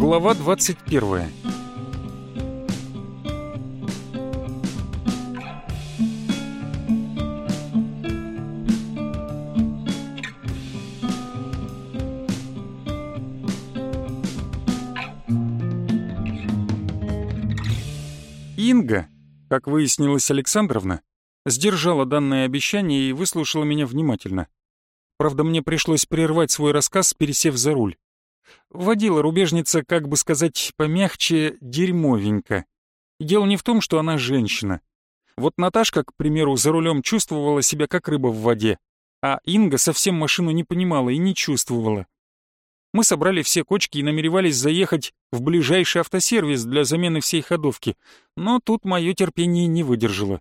Глава 21 Инга, как выяснилось Александровна, сдержала данное обещание и выслушала меня внимательно. Правда, мне пришлось прервать свой рассказ, пересев за руль. Водила рубежница, как бы сказать, помягче, дерьмовенько. Дело не в том, что она женщина. Вот Наташка, к примеру, за рулем чувствовала себя как рыба в воде, а Инга совсем машину не понимала и не чувствовала. Мы собрали все кочки и намеревались заехать в ближайший автосервис для замены всей ходовки, но тут мое терпение не выдержало.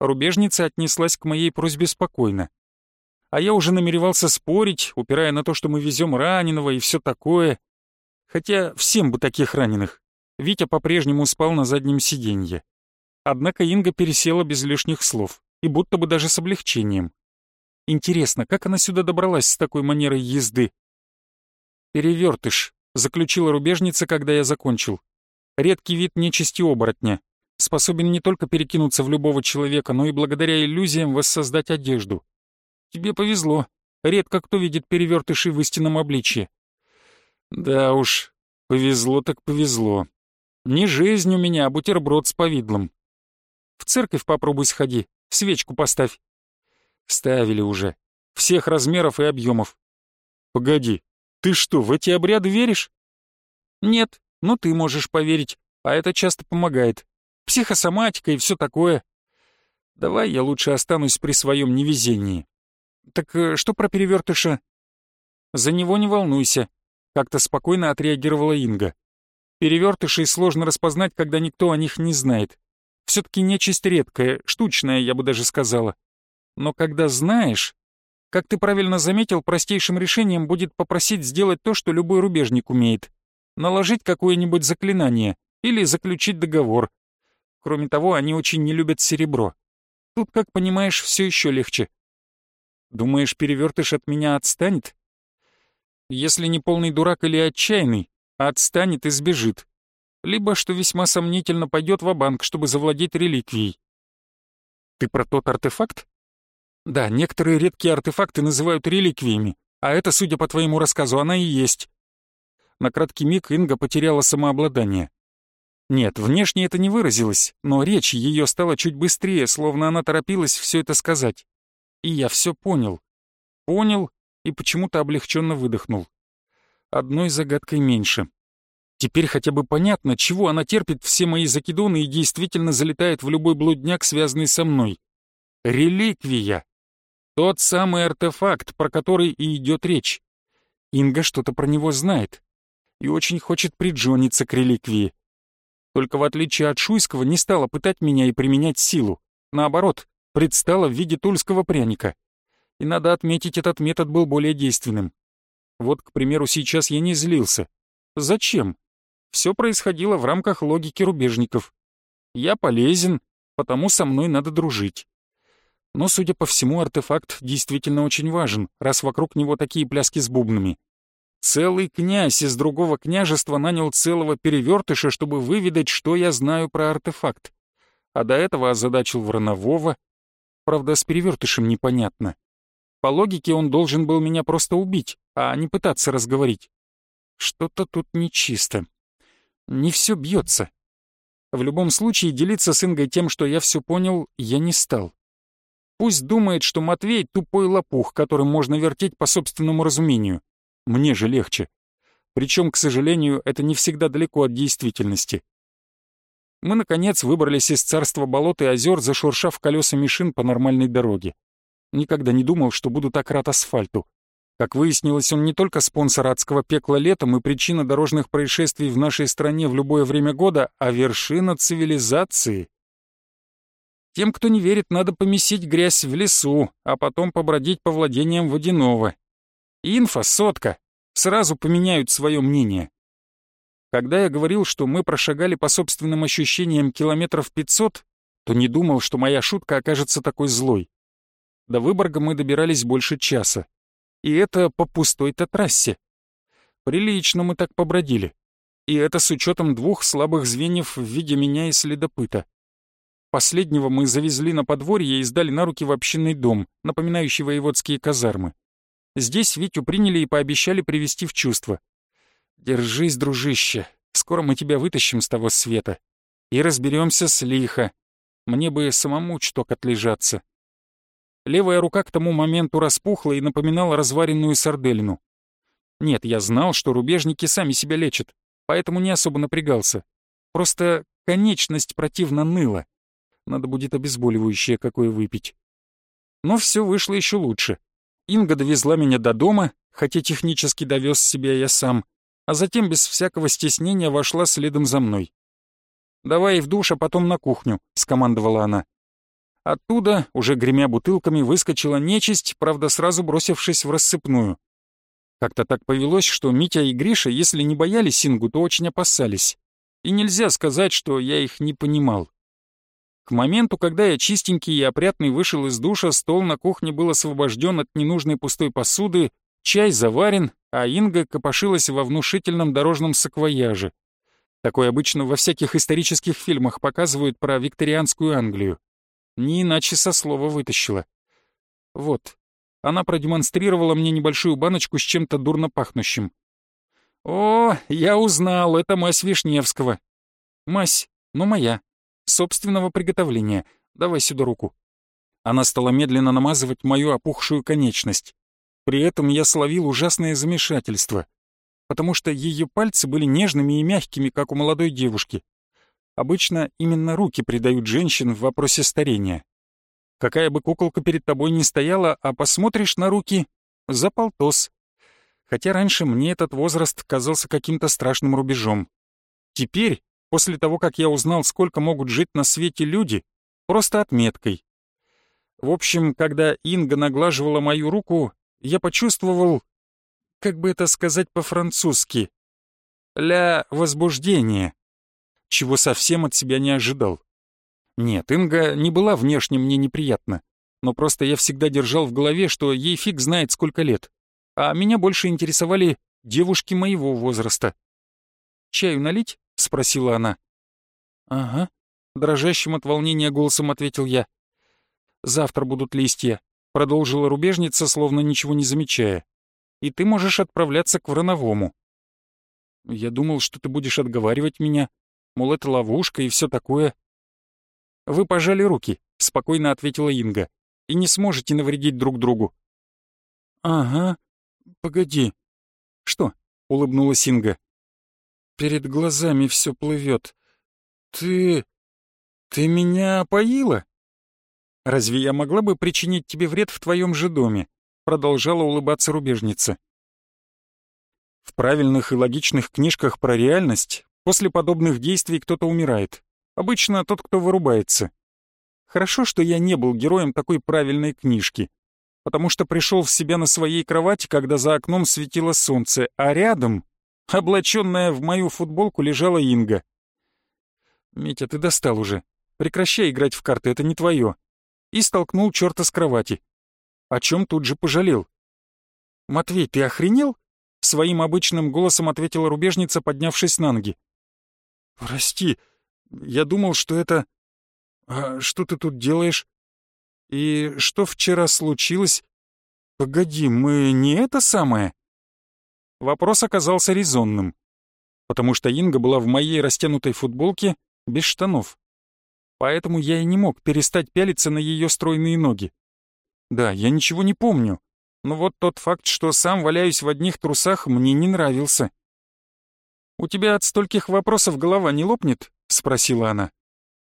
Рубежница отнеслась к моей просьбе спокойно а я уже намеревался спорить, упирая на то, что мы везем раненого и все такое. Хотя всем бы таких раненых. Витя по-прежнему спал на заднем сиденье. Однако Инга пересела без лишних слов, и будто бы даже с облегчением. Интересно, как она сюда добралась с такой манерой езды? «Перевертыш», — заключила рубежница, когда я закончил. «Редкий вид нечисти оборотня. Способен не только перекинуться в любого человека, но и благодаря иллюзиям воссоздать одежду. Тебе повезло. Редко кто видит перевертыши в истинном обличье. Да уж, повезло так повезло. Не жизнь у меня, а бутерброд с повидлом. В церковь попробуй сходи, свечку поставь. Ставили уже. Всех размеров и объемов. Погоди, ты что, в эти обряды веришь? Нет, но ты можешь поверить, а это часто помогает. Психосоматика и все такое. Давай я лучше останусь при своем невезении. «Так э, что про перевертыша?» «За него не волнуйся», — как-то спокойно отреагировала Инга. «Перевертышей сложно распознать, когда никто о них не знает. Все-таки нечисть редкая, штучная, я бы даже сказала. Но когда знаешь, как ты правильно заметил, простейшим решением будет попросить сделать то, что любой рубежник умеет. Наложить какое-нибудь заклинание или заключить договор. Кроме того, они очень не любят серебро. Тут, как понимаешь, все еще легче. Думаешь, перевертыш от меня отстанет? Если не полный дурак или отчаянный, отстанет и сбежит. Либо, что весьма сомнительно, пойдет в банк чтобы завладеть реликвией. Ты про тот артефакт? Да, некоторые редкие артефакты называют реликвиями, а это, судя по твоему рассказу, она и есть. На краткий миг Инга потеряла самообладание. Нет, внешне это не выразилось, но речь ее стала чуть быстрее, словно она торопилась все это сказать. И я все понял. Понял и почему-то облегченно выдохнул. Одной загадкой меньше. Теперь хотя бы понятно, чего она терпит все мои закидоны и действительно залетает в любой блудняк, связанный со мной. Реликвия. Тот самый артефакт, про который и идет речь. Инга что-то про него знает и очень хочет приджониться к реликвии. Только в отличие от Шуйского не стала пытать меня и применять силу. Наоборот, предстала в виде тульского пряника. И надо отметить, этот метод был более действенным. Вот, к примеру, сейчас я не злился. Зачем? Все происходило в рамках логики рубежников. Я полезен, потому со мной надо дружить. Но, судя по всему, артефакт действительно очень важен, раз вокруг него такие пляски с бубнами. Целый князь из другого княжества нанял целого перевертыша, чтобы выведать, что я знаю про артефакт. А до этого озадачил Воронового, Правда, с перевертышем непонятно. По логике он должен был меня просто убить, а не пытаться разговорить. Что-то тут нечисто. Не все бьется. В любом случае, делиться с Ингой тем, что я все понял, я не стал. Пусть думает, что Матвей — тупой лопух, которым можно вертеть по собственному разумению. Мне же легче. Причем, к сожалению, это не всегда далеко от действительности мы, наконец, выбрались из царства болот и озер, зашуршав колесами шин по нормальной дороге. Никогда не думал, что буду так рад асфальту. Как выяснилось, он не только спонсор адского пекла летом и причина дорожных происшествий в нашей стране в любое время года, а вершина цивилизации. Тем, кто не верит, надо помесить грязь в лесу, а потом побродить по владениям водяного. Инфа, сотка, сразу поменяют свое мнение. Когда я говорил, что мы прошагали по собственным ощущениям километров 500, то не думал, что моя шутка окажется такой злой. До Выборга мы добирались больше часа. И это по пустой-то трассе. Прилично мы так побродили. И это с учетом двух слабых звеньев в виде меня и следопыта. Последнего мы завезли на подворье и сдали на руки в общинный дом, напоминающий воеводские казармы. Здесь Витю приняли и пообещали привести в чувство. «Держись, дружище, скоро мы тебя вытащим с того света. И разберемся с лихо. Мне бы самому чуток отлежаться». Левая рука к тому моменту распухла и напоминала разваренную сарделину. Нет, я знал, что рубежники сами себя лечат, поэтому не особо напрягался. Просто конечность противно ныла. Надо будет обезболивающее какое выпить. Но все вышло еще лучше. Инга довезла меня до дома, хотя технически довез себя я сам, а затем без всякого стеснения вошла следом за мной. «Давай в душ, а потом на кухню», — скомандовала она. Оттуда, уже гремя бутылками, выскочила нечисть, правда, сразу бросившись в рассыпную. Как-то так повелось, что Митя и Гриша, если не боялись Ингу, то очень опасались. И нельзя сказать, что я их не понимал. К моменту, когда я чистенький и опрятный вышел из душа, стол на кухне был освобожден от ненужной пустой посуды, чай заварен, а Инга копошилась во внушительном дорожном саквояже. Такое обычно во всяких исторических фильмах показывают про викторианскую Англию. Не иначе со слова вытащила. Вот, она продемонстрировала мне небольшую баночку с чем-то дурно пахнущим. «О, я узнал, это мазь Вишневского». «Мазь, но моя собственного приготовления. Давай сюда руку». Она стала медленно намазывать мою опухшую конечность. При этом я словил ужасное замешательство, потому что ее пальцы были нежными и мягкими, как у молодой девушки. Обычно именно руки придают женщин в вопросе старения. Какая бы куколка перед тобой ни стояла, а посмотришь на руки — за полтос. Хотя раньше мне этот возраст казался каким-то страшным рубежом. Теперь после того, как я узнал, сколько могут жить на свете люди, просто отметкой. В общем, когда Инга наглаживала мою руку, я почувствовал, как бы это сказать по-французски, «ля возбуждение», чего совсем от себя не ожидал. Нет, Инга не была внешне мне неприятна, но просто я всегда держал в голове, что ей фиг знает сколько лет, а меня больше интересовали девушки моего возраста. «Чаю налить?» — спросила она. «Ага», — дрожащим от волнения голосом ответил я. «Завтра будут листья», — продолжила рубежница, словно ничего не замечая. «И ты можешь отправляться к Врановому». «Я думал, что ты будешь отговаривать меня, мол, это ловушка и все такое». «Вы пожали руки», — спокойно ответила Инга, «и не сможете навредить друг другу». «Ага, погоди». «Что?» — улыбнулась Инга. Перед глазами все плывет. Ты... ты меня опоила? Разве я могла бы причинить тебе вред в твоем же доме? Продолжала улыбаться рубежница. В правильных и логичных книжках про реальность после подобных действий кто-то умирает. Обычно тот, кто вырубается. Хорошо, что я не был героем такой правильной книжки, потому что пришел в себя на своей кровати, когда за окном светило солнце, а рядом Облаченная в мою футболку лежала Инга. «Митя, ты достал уже. Прекращай играть в карты, это не твое». И столкнул черта с кровати. О чем тут же пожалел. «Матвей, ты охренел?» Своим обычным голосом ответила рубежница, поднявшись на ноги. «Прости, я думал, что это... А что ты тут делаешь? И что вчера случилось? Погоди, мы не это самое?» Вопрос оказался резонным, потому что Инга была в моей растянутой футболке без штанов. Поэтому я и не мог перестать пялиться на ее стройные ноги. Да, я ничего не помню, но вот тот факт, что сам валяюсь в одних трусах, мне не нравился. «У тебя от стольких вопросов голова не лопнет?» — спросила она.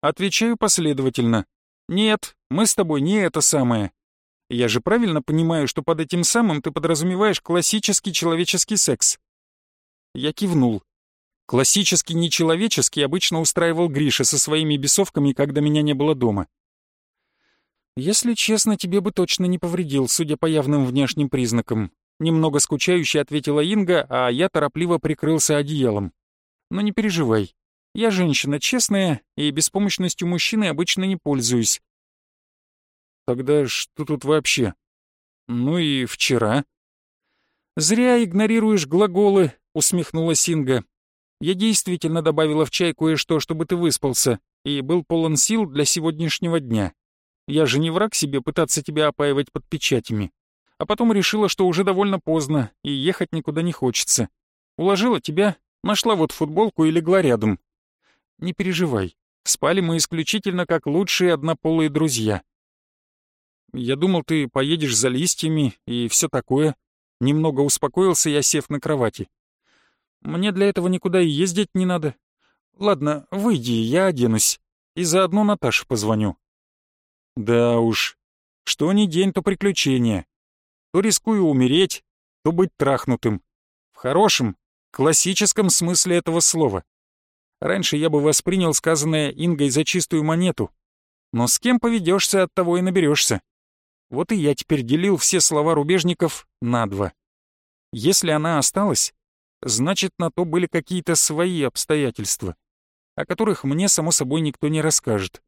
Отвечаю последовательно. «Нет, мы с тобой не это самое. Я же правильно понимаю, что под этим самым ты подразумеваешь классический человеческий секс?» Я кивнул. Классический нечеловеческий обычно устраивал Гриша со своими бесовками, когда меня не было дома. «Если честно, тебе бы точно не повредил, судя по явным внешним признакам», немного скучающе ответила Инга, а я торопливо прикрылся одеялом. «Но не переживай. Я женщина честная и беспомощностью мужчины обычно не пользуюсь. Тогда что тут вообще? Ну и вчера. Зря игнорируешь глаголы, усмехнулась Инга. Я действительно добавила в чай кое-что, чтобы ты выспался, и был полон сил для сегодняшнего дня. Я же не враг себе пытаться тебя опаивать под печатями. А потом решила, что уже довольно поздно, и ехать никуда не хочется. Уложила тебя, нашла вот футболку и легла рядом. Не переживай, спали мы исключительно как лучшие однополые друзья. Я думал, ты поедешь за листьями и все такое. Немного успокоился я, сев на кровати. Мне для этого никуда и ездить не надо. Ладно, выйди, я оденусь. И заодно Наташе позвоню. Да уж, что ни день, то приключение. То рискую умереть, то быть трахнутым. В хорошем, классическом смысле этого слова. Раньше я бы воспринял сказанное Ингой за чистую монету. Но с кем поведешься, от того и наберешься. Вот и я теперь делил все слова рубежников на два. Если она осталась, значит, на то были какие-то свои обстоятельства, о которых мне, само собой, никто не расскажет.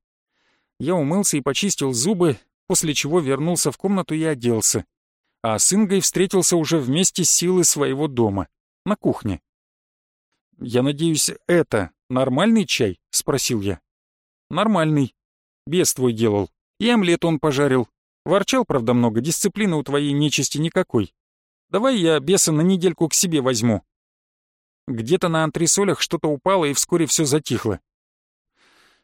Я умылся и почистил зубы, после чего вернулся в комнату и оделся. А с Ингой встретился уже вместе с силы своего дома, на кухне. «Я надеюсь, это нормальный чай?» — спросил я. «Нормальный. Без твой делал. И омлет он пожарил. Ворчал, правда, много, дисциплины у твоей нечисти никакой. Давай я беса на недельку к себе возьму, где-то на антресолях что-то упало, и вскоре все затихло.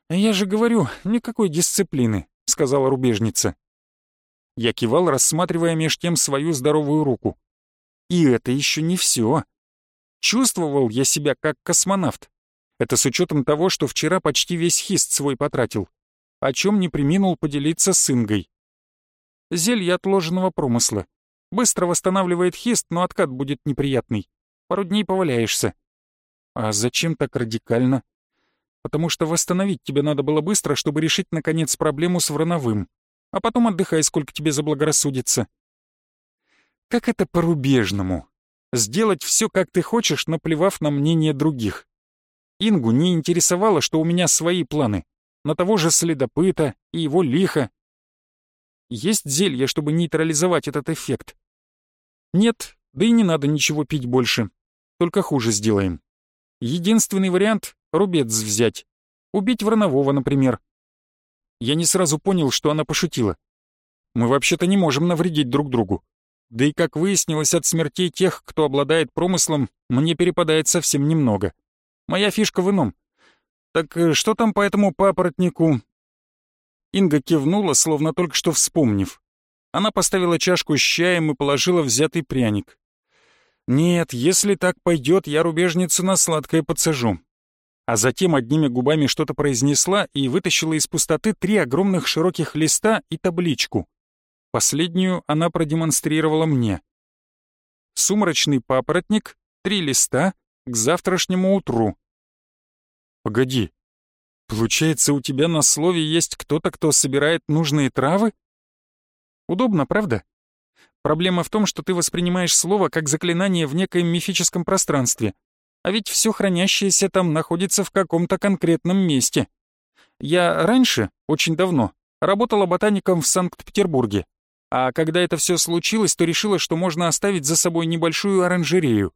«Я же говорю, никакой дисциплины», — сказала рубежница. Я кивал, рассматривая меж тем свою здоровую руку. И это еще не все. Чувствовал я себя как космонавт. Это с учетом того, что вчера почти весь хист свой потратил, о чем не приминул поделиться с Ингой. Зелье отложенного промысла. Быстро восстанавливает хист, но откат будет неприятный. Пару дней поваляешься. А зачем так радикально? Потому что восстановить тебе надо было быстро, чтобы решить, наконец, проблему с Врановым. А потом отдыхай, сколько тебе заблагорассудится. Как это по-рубежному? Сделать все, как ты хочешь, наплевав на мнение других. Ингу не интересовало, что у меня свои планы. На того же следопыта и его лихо. Есть зелье, чтобы нейтрализовать этот эффект? Нет, да и не надо ничего пить больше. Только хуже сделаем. Единственный вариант — рубец взять. Убить Вранового, например. Я не сразу понял, что она пошутила. Мы вообще-то не можем навредить друг другу. Да и, как выяснилось, от смертей тех, кто обладает промыслом, мне перепадает совсем немного. Моя фишка в ином. Так э, что там по этому папоротнику? Инга кивнула, словно только что вспомнив. Она поставила чашку с чаем и положила взятый пряник. Нет, если так пойдет, я рубежницу на сладкое подсажу. А затем одними губами что-то произнесла и вытащила из пустоты три огромных широких листа и табличку. Последнюю она продемонстрировала мне. Сумрачный папоротник, три листа, к завтрашнему утру. Погоди, получается, у тебя на слове есть кто-то, кто собирает нужные травы? Удобно, правда? Проблема в том, что ты воспринимаешь слово как заклинание в некоем мифическом пространстве, а ведь все хранящееся там находится в каком-то конкретном месте. Я раньше, очень давно, работала ботаником в Санкт-Петербурге, а когда это все случилось, то решила, что можно оставить за собой небольшую оранжерею.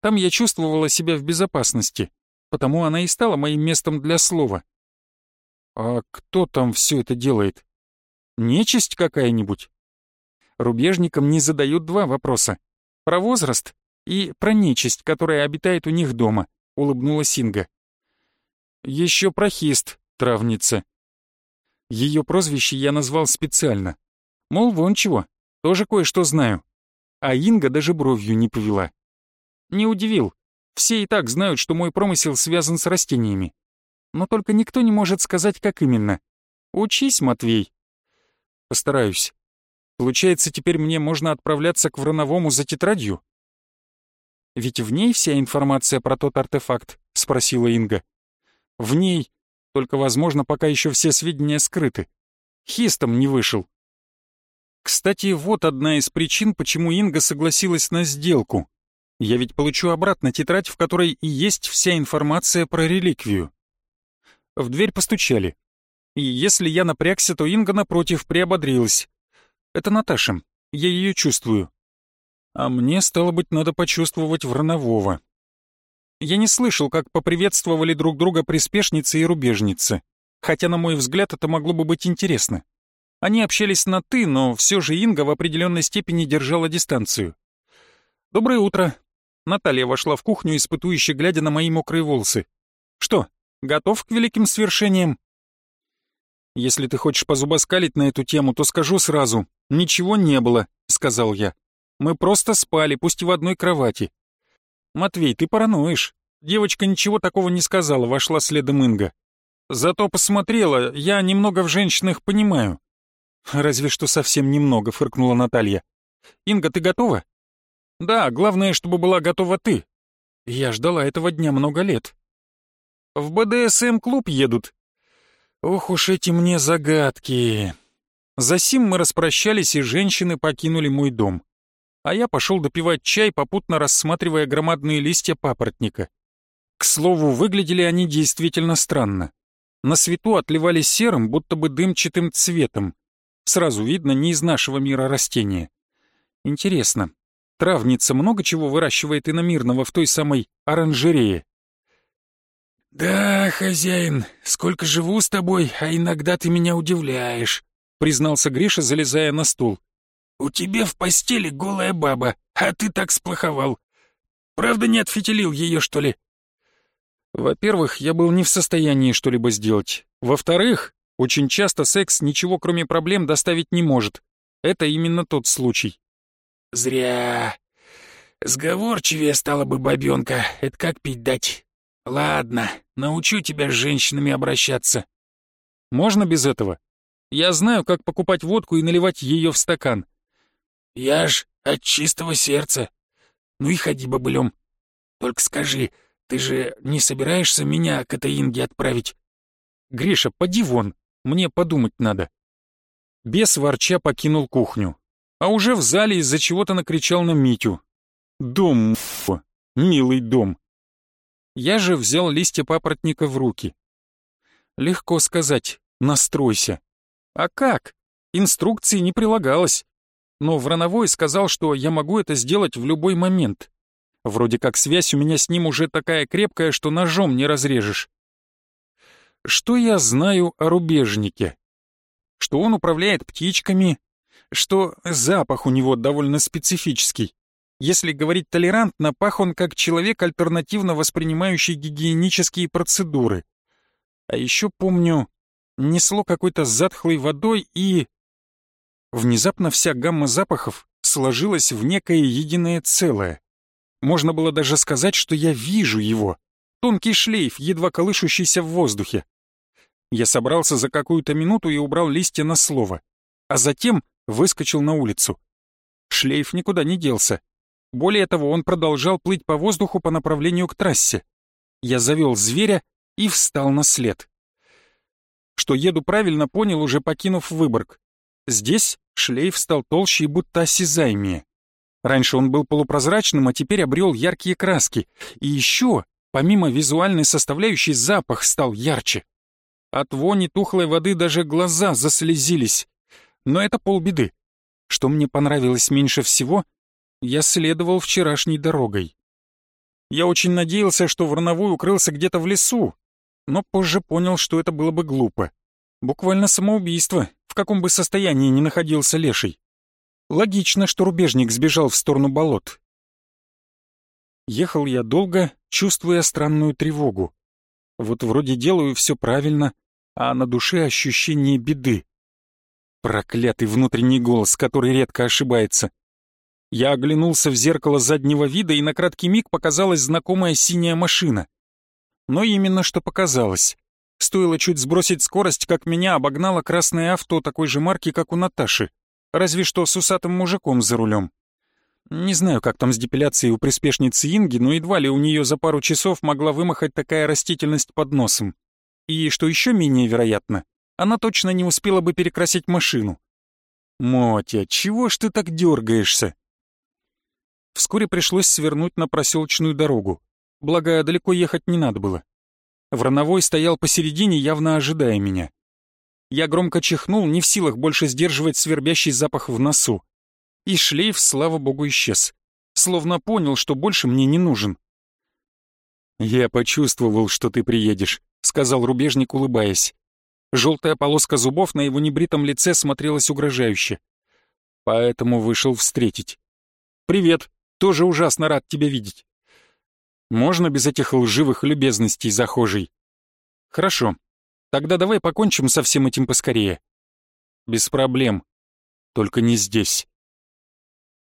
Там я чувствовала себя в безопасности, потому она и стала моим местом для слова. А кто там все это делает? Нечисть какая-нибудь? Рубежникам не задают два вопроса. Про возраст и про нечисть, которая обитает у них дома, улыбнулась Синга. Еще про хист, травница. Ее прозвище я назвал специально. Мол, вон чего, тоже кое-что знаю. А Инга даже бровью не повела. Не удивил. Все и так знают, что мой промысел связан с растениями. Но только никто не может сказать, как именно. Учись, Матвей. Постараюсь. Получается, теперь мне можно отправляться к Врановому за тетрадью? Ведь в ней вся информация про тот артефакт, спросила Инга. В ней, только, возможно, пока еще все сведения скрыты. Хистом не вышел. Кстати, вот одна из причин, почему Инга согласилась на сделку. Я ведь получу обратно тетрадь, в которой и есть вся информация про реликвию. В дверь постучали. И если я напрягся, то Инга, напротив, приободрилась. Это Наташа. Я ее чувствую. А мне, стало быть, надо почувствовать Вранового. Я не слышал, как поприветствовали друг друга приспешницы и рубежницы, хотя, на мой взгляд, это могло бы быть интересно. Они общались на «ты», но все же Инга в определенной степени держала дистанцию. «Доброе утро». Наталья вошла в кухню, испытующе глядя на мои мокрые волосы. «Что, готов к великим свершениям?» «Если ты хочешь позубоскалить на эту тему, то скажу сразу. Ничего не было», — сказал я. «Мы просто спали, пусть и в одной кровати». «Матвей, ты параноишь. Девочка ничего такого не сказала», — вошла следом Инга. «Зато посмотрела, я немного в женщинах понимаю». «Разве что совсем немного», — фыркнула Наталья. «Инга, ты готова?» «Да, главное, чтобы была готова ты». «Я ждала этого дня много лет». «В БДСМ-клуб едут», Ох уж эти мне загадки. Засим мы распрощались, и женщины покинули мой дом. А я пошел допивать чай, попутно рассматривая громадные листья папоротника. К слову, выглядели они действительно странно. На свету отливали серым, будто бы дымчатым цветом. Сразу видно, не из нашего мира растения. Интересно, травница много чего выращивает иномирного в той самой оранжерее? «Да, хозяин, сколько живу с тобой, а иногда ты меня удивляешь», признался Гриша, залезая на стул. «У тебя в постели голая баба, а ты так сплоховал. Правда, не отфитилил ее, что ли?» Во-первых, я был не в состоянии что-либо сделать. Во-вторых, очень часто секс ничего кроме проблем доставить не может. Это именно тот случай. «Зря. Сговорчивее стала бы бабёнка. Это как пить дать. Ладно, научу тебя с женщинами обращаться. Можно без этого? Я знаю, как покупать водку и наливать ее в стакан. Я ж от чистого сердца. Ну и ходи бобылем. Только скажи, ты же не собираешься меня к этой Инге отправить? Гриша, поди вон, мне подумать надо. Бес ворча покинул кухню, а уже в зале из-за чего-то накричал на Митю. Дом, милый дом. Я же взял листья папоротника в руки. Легко сказать «настройся». А как? Инструкции не прилагалось. Но Врановой сказал, что я могу это сделать в любой момент. Вроде как связь у меня с ним уже такая крепкая, что ножом не разрежешь. Что я знаю о рубежнике? Что он управляет птичками, что запах у него довольно специфический. Если говорить толерантно, пах он как человек, альтернативно воспринимающий гигиенические процедуры. А еще помню, несло какой-то затхлой водой и... Внезапно вся гамма запахов сложилась в некое единое целое. Можно было даже сказать, что я вижу его. Тонкий шлейф, едва колышущийся в воздухе. Я собрался за какую-то минуту и убрал листья на слово, а затем выскочил на улицу. Шлейф никуда не делся. Более того, он продолжал плыть по воздуху по направлению к трассе. Я завел зверя и встал на след. Что еду правильно, понял, уже покинув Выборг. Здесь шлейф стал толще и будто осязаемее. Раньше он был полупрозрачным, а теперь обрел яркие краски. И еще, помимо визуальной составляющей, запах стал ярче. От вони тухлой воды даже глаза заслезились. Но это полбеды. Что мне понравилось меньше всего, я следовал вчерашней дорогой. Я очень надеялся, что Вороновой укрылся где-то в лесу, но позже понял, что это было бы глупо. Буквально самоубийство, в каком бы состоянии ни находился Леший. Логично, что рубежник сбежал в сторону болот. Ехал я долго, чувствуя странную тревогу. Вот вроде делаю все правильно, а на душе ощущение беды. Проклятый внутренний голос, который редко ошибается. Я оглянулся в зеркало заднего вида, и на краткий миг показалась знакомая синяя машина. Но именно что показалось. Стоило чуть сбросить скорость, как меня обогнало красное авто такой же марки, как у Наташи, разве что с усатым мужиком за рулем. Не знаю, как там с депиляцией у приспешницы Инги, но едва ли у нее за пару часов могла вымахать такая растительность под носом. И, что еще менее вероятно, она точно не успела бы перекрасить машину. «Мотя, чего ж ты так дергаешься?» Вскоре пришлось свернуть на проселочную дорогу. Благо, далеко ехать не надо было. Врановой стоял посередине, явно ожидая меня. Я громко чихнул, не в силах больше сдерживать свербящий запах в носу. И шлейф, слава богу, исчез. Словно понял, что больше мне не нужен. «Я почувствовал, что ты приедешь», — сказал рубежник, улыбаясь. Желтая полоска зубов на его небритом лице смотрелась угрожающе. Поэтому вышел встретить. «Привет, тоже ужасно рад тебя видеть». «Можно без этих лживых любезностей, захожий?» «Хорошо, тогда давай покончим со всем этим поскорее». «Без проблем. Только не здесь».